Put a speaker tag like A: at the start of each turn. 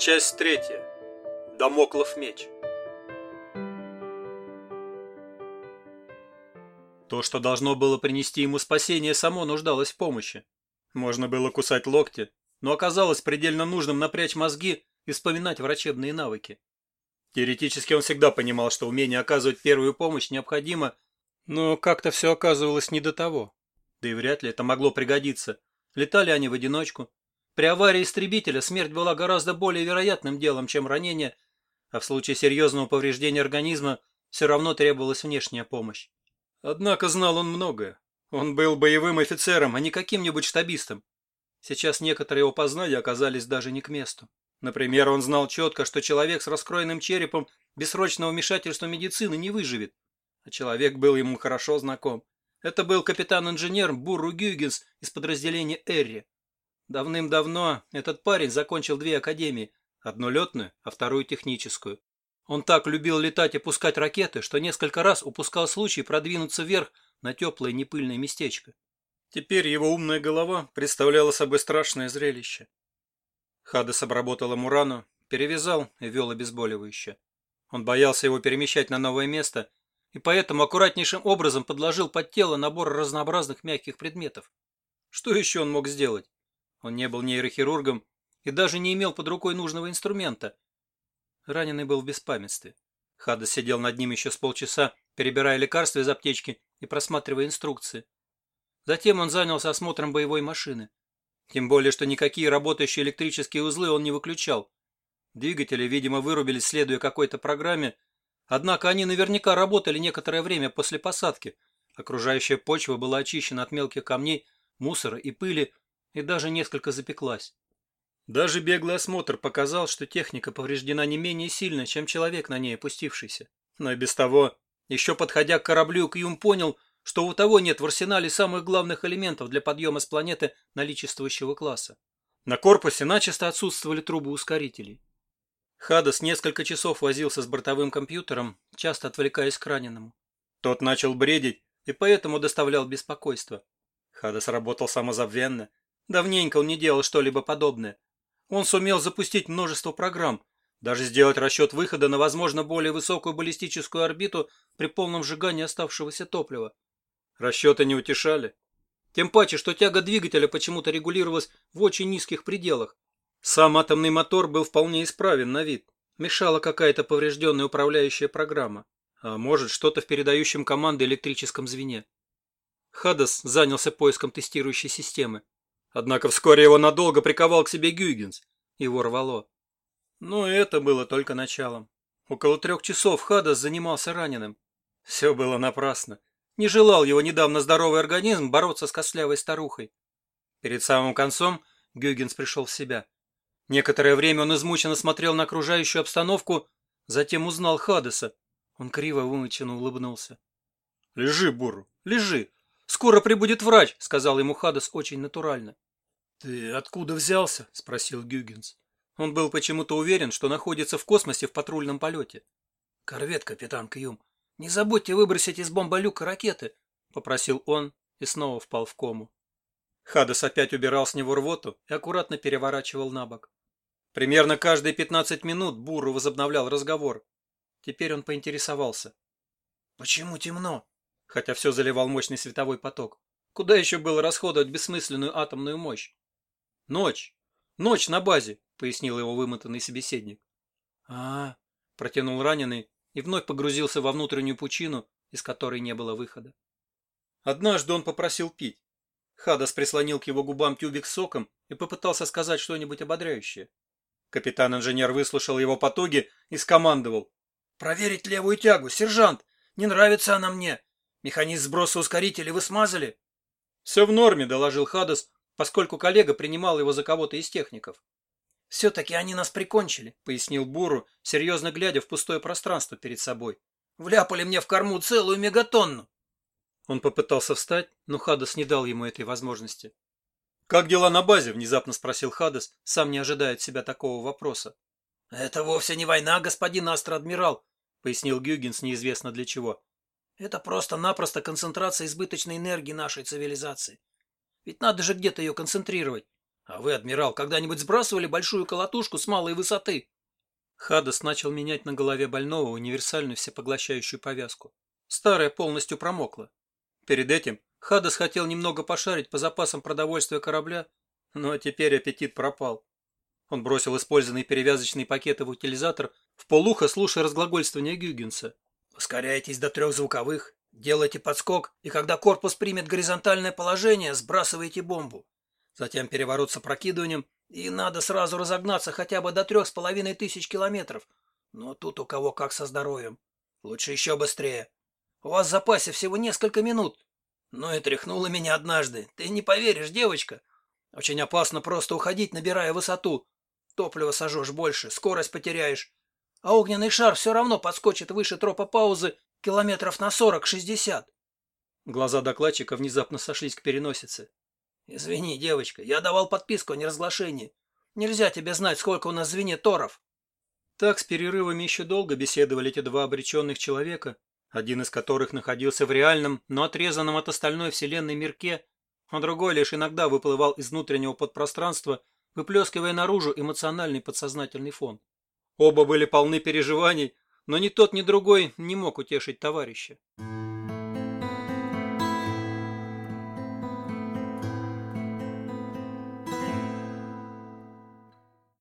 A: Часть третья. Дамоклов меч. То, что должно было принести ему спасение, само нуждалось в помощи. Можно было кусать локти, но оказалось предельно нужным напрячь мозги и вспоминать врачебные навыки. Теоретически он всегда понимал, что умение оказывать первую помощь необходимо, но как-то все оказывалось не до того. Да и вряд ли это могло пригодиться. Летали они в одиночку. При аварии истребителя смерть была гораздо более вероятным делом, чем ранение, а в случае серьезного повреждения организма все равно требовалась внешняя помощь. Однако знал он многое. Он был боевым офицером, а не каким-нибудь штабистом. Сейчас некоторые его познания оказались даже не к месту. Например, он знал четко, что человек с раскроенным черепом без срочного вмешательства медицины не выживет. А человек был ему хорошо знаком. Это был капитан-инженер Бурру Гюгенс из подразделения Эрри. Давным-давно этот парень закончил две академии, одну летную, а вторую техническую. Он так любил летать и пускать ракеты, что несколько раз упускал случай продвинуться вверх на теплое непыльное местечко. Теперь его умная голова представляла собой страшное зрелище. Хадес обработал ему рану, перевязал и вел обезболивающее. Он боялся его перемещать на новое место и поэтому аккуратнейшим образом подложил под тело набор разнообразных мягких предметов. Что еще он мог сделать? Он не был нейрохирургом и даже не имел под рукой нужного инструмента. Раненый был в беспамятстве. Хадас сидел над ним еще с полчаса, перебирая лекарства из аптечки и просматривая инструкции. Затем он занялся осмотром боевой машины. Тем более, что никакие работающие электрические узлы он не выключал. Двигатели, видимо, вырубились, следуя какой-то программе, однако они наверняка работали некоторое время после посадки. Окружающая почва была очищена от мелких камней, мусора и пыли, и даже несколько запеклась. Даже беглый осмотр показал, что техника повреждена не менее сильно, чем человек на ней опустившийся. Но и без того, еще подходя к кораблю, Кьюм понял, что у того нет в арсенале самых главных элементов для подъема с планеты наличествующего класса. На корпусе начисто отсутствовали трубы ускорителей. Хадас несколько часов возился с бортовым компьютером, часто отвлекаясь к раненому. Тот начал бредить и поэтому доставлял беспокойство. Хадас работал самозабвенно. Давненько он не делал что-либо подобное. Он сумел запустить множество программ, даже сделать расчет выхода на, возможно, более высокую баллистическую орбиту при полном сжигании оставшегося топлива. Расчеты не утешали. Тем паче, что тяга двигателя почему-то регулировалась в очень низких пределах. Сам атомный мотор был вполне исправен на вид. Мешала какая-то поврежденная управляющая программа. А может, что-то в передающем команды электрическом звене. Хадас занялся поиском тестирующей системы. Однако вскоре его надолго приковал к себе Гюйгенс. Его рвало. Но это было только началом. Около трех часов Хадас занимался раненым. Все было напрасно. Не желал его недавно здоровый организм бороться с костлявой старухой. Перед самым концом Гюгенс пришел в себя. Некоторое время он измученно смотрел на окружающую обстановку, затем узнал Хадеса. Он криво вымученно улыбнулся. — Лежи, Буру, лежи. Скоро прибудет врач, — сказал ему Хадес очень натурально. — Ты откуда взялся? — спросил Гюгенс. Он был почему-то уверен, что находится в космосе в патрульном полете. — Корвет, капитан Кьюм. «Не забудьте выбросить из бомболюка ракеты», — попросил он и снова впал в кому. Хадас опять убирал с него рвоту и аккуратно переворачивал на бок. Примерно каждые пятнадцать минут Буру возобновлял разговор. Теперь он поинтересовался. «Почему темно?» Хотя все заливал мощный световой поток. Куда еще было расходовать бессмысленную атомную мощь? «Ночь! Ночь на базе!» — пояснил его вымотанный собеседник. а, -а протянул раненый и вновь погрузился во внутреннюю пучину, из которой не было выхода. Однажды он попросил пить. Хадас прислонил к его губам тюбик с соком и попытался сказать что-нибудь ободряющее. Капитан-инженер выслушал его потуги и скомандовал. «Проверить левую тягу, сержант! Не нравится она мне! Механизм сброса ускорителей вы смазали?» «Все в норме», — доложил Хадас, поскольку коллега принимал его за кого-то из техников. «Все-таки они нас прикончили», — пояснил Буру, серьезно глядя в пустое пространство перед собой. «Вляпали мне в корму целую мегатонну». Он попытался встать, но Хадас не дал ему этой возможности. «Как дела на базе?» — внезапно спросил Хадас, сам не ожидая от себя такого вопроса. «Это вовсе не война, господин астроадмирал», — пояснил Гюгенс неизвестно для чего. «Это просто-напросто концентрация избыточной энергии нашей цивилизации. Ведь надо же где-то ее концентрировать.
B: А вы, адмирал, когда-нибудь сбрасывали большую колотушку с малой высоты?
A: Хадас начал менять на голове больного универсальную всепоглощающую повязку. Старая полностью промокла. Перед этим Хадас хотел немного пошарить по запасам продовольствия корабля, но теперь аппетит пропал. Он бросил использованные перевязочные пакеты в утилизатор, в полухо слушая разглагольствование Гюгенса.
B: «Ускоряйтесь до трех звуковых, делайте подскок, и когда корпус примет горизонтальное положение, сбрасывайте бомбу. Затем переворот с опрокидыванием, и надо сразу разогнаться хотя бы до трех с половиной тысяч километров. Но тут у кого как со здоровьем. Лучше еще быстрее. У вас в запасе всего несколько минут. Ну и тряхнула меня однажды. Ты не поверишь, девочка. Очень опасно просто уходить, набирая высоту. Топливо сожжешь больше, скорость потеряешь. А огненный шар все равно подскочит выше тропа паузы километров на сорок-шестьдесят.
A: Глаза докладчика внезапно сошлись к переносице.
B: Извини, девочка, я давал подписку о неразглашении. Нельзя тебе знать, сколько у нас в звене торов.
A: Так с перерывами еще долго беседовали эти два обреченных человека, один из которых находился в реальном, но отрезанном от остальной вселенной мирке, а другой лишь иногда выплывал из внутреннего подпространства, выплескивая наружу эмоциональный подсознательный фон. Оба были полны переживаний, но ни тот, ни другой не мог утешить товарища.